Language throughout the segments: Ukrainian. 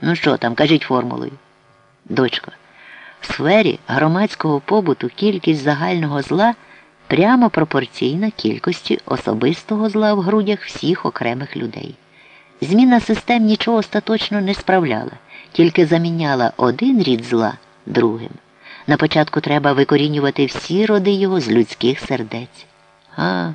Ну що там, кажіть формулою. Дочко, в сфері громадського побуту кількість загального зла прямо пропорційна кількості особистого зла в грудях всіх окремих людей. Зміна систем нічого остаточно не справляла, тільки заміняла один рід зла другим. На початку треба викорінювати всі роди його з людських сердець. А,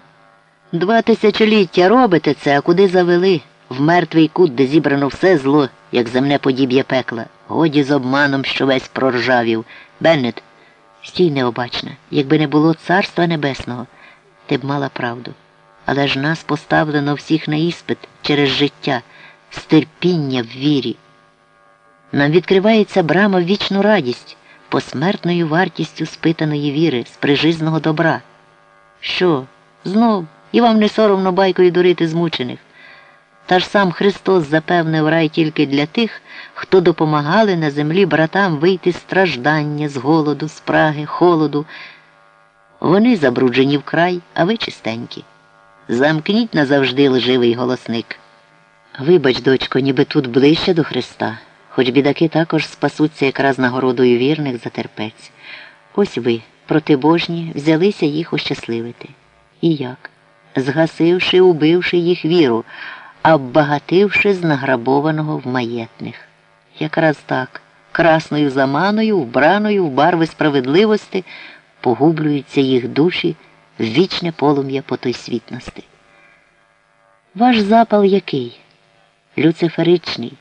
два тисячоліття робите це, а куди завели? В мертвий кут, де зібрано все зло, як земне подіб'є пекла. Годі з обманом, що весь проржавів. Беннет, стій необачна, якби не було царства небесного, ти б мала правду. Але ж нас поставлено всіх на іспит через життя, стерпіння в вірі. Нам відкривається брама в вічну радість, посмертною вартістю спитаної віри, з прижизного добра. Що, знов, і вам не соромно байкою дурити змучених? Та ж сам Христос запевнив рай тільки для тих, хто допомагали на землі братам вийти з страждання, з голоду, з праги, холоду. Вони забруджені вкрай, а ви чистенькі. Замкніть назавжди лживий голосник. Вибач, дочко, ніби тут ближче до Христа, хоч бідаки також спасуться якраз нагородою вірних за терпець. Ось ви, протибожні, взялися їх ощасливити. І як? Згасивши, убивши їх віру, а вбагативши з награбованого в маєтних. Якраз так, красною заманою, вбраною в барви справедливості, погублюються їх душі в вічне полум'я потойсвітності. Ваш запал який? Люциферичний,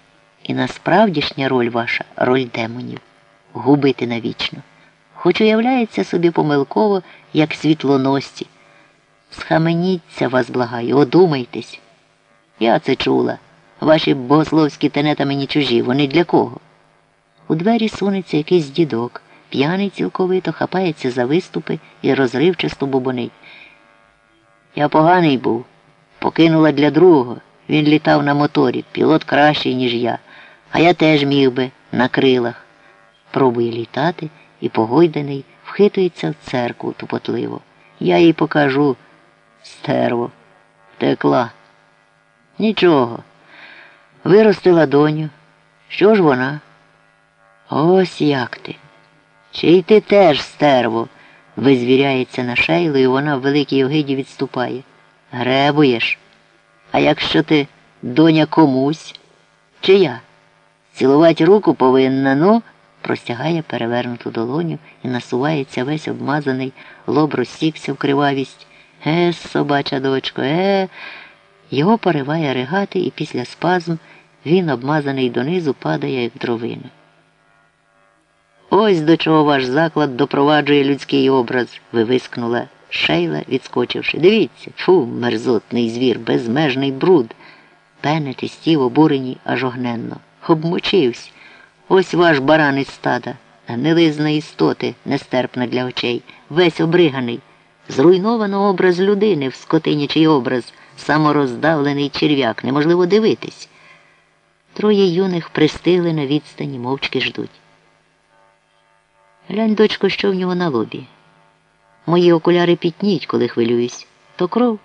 і насправдішня роль ваша роль демонів губити навічно. Хоч уявляється собі помилково, як світлоності. Схаменіться вас, благаю, одумайтесь. Я це чула. Ваші богословські тенета мені чужі, вони для кого? У двері сунеться якийсь дідок, п'яний цілковито, хапається за виступи і розривчасто бубонить. Я поганий був, покинула для другого. Він літав на моторі, пілот кращий, ніж я, а я теж міг би на крилах. Пробує літати і погойданий вхитується в церкву тупотливо. Я їй покажу стерво, текла. Нічого. Виростила доню. Що ж вона? Ось як ти. Чи й ти теж стерво? визвіряється на шейлу, і вона в великій огиді відступає. Гребуєш. А якщо ти доня комусь, чи я? Цілувати руку повинна, ну, простягає перевернуту долоню і насувається весь обмазаний, лоб розсікся в кривавість. Е, собача дочко, е. Його пориває ригати, і після спазм він, обмазаний донизу, падає, як дровина. Ось до чого ваш заклад допроваджує людський образ, вивискнула шейла, відскочивши. Дивіться, фу, мерзотний звір, безмежний бруд. Беннет і стів обурені аж огненно. Обмочився. Ось ваш баран із стада, гнилизна істоти, нестерпна для очей, весь обриганий. Зруйновано образ людини в скотинячий образ, самороздавлений черв'як, неможливо дивитись. Троє юних пристигли на відстані, мовчки ждуть. Глянь, дочко, що в нього на лобі. Мої окуляри пітніють, коли хвилююсь. То кров.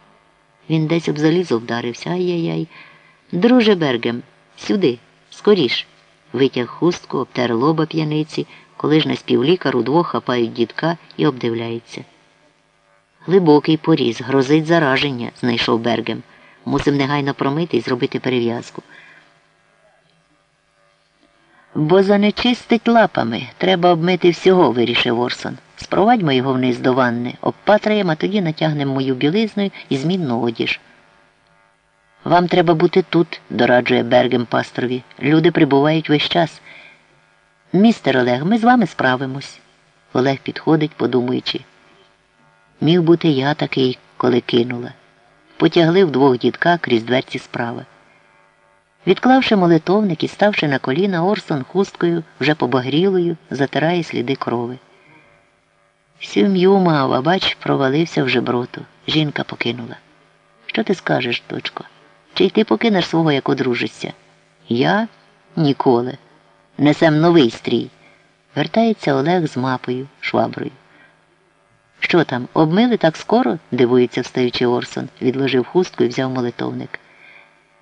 Він десь об залізо вдарився. Ай-яй-яй. Друже Бергем, сюди, скоріш. Витяг хустку, обтер лоба п'яниці, коли ж на співлікар удвох хапають дідка і обдивляється. Глибокий поріз, грозить зараження, знайшов Бергем. Мусив негайно промити і зробити перев'язку. Бо занечистить лапами. Треба обмити всього, вирішив Орсон. Спровадьмо його вниз до ванни, обпатраємо, а тоді натягнемо мою білизну і змінну одіж. Вам треба бути тут, дораджує Бергем пастрові. Люди прибувають весь час. Містер Олег, ми з вами справимось. Олег підходить, подумаючи. Міг бути я такий, коли кинула. Потягли вдвох дідка крізь дверці справи. Відклавши молитовник і ставши на коліна, Орсон хусткою, вже побагрілою, затирає сліди крови. Сім'ю мав, а бач, провалився в жеброту. Жінка покинула. Що ти скажеш, дочко? Чи й ти покинеш свого, як одружишся? Я ніколи. Несем новий стрій. Вертається Олег з мапою, шваброю. Що там, обмили так скоро? дивується, встаючи Орсон, відложив хустку і взяв молитовник.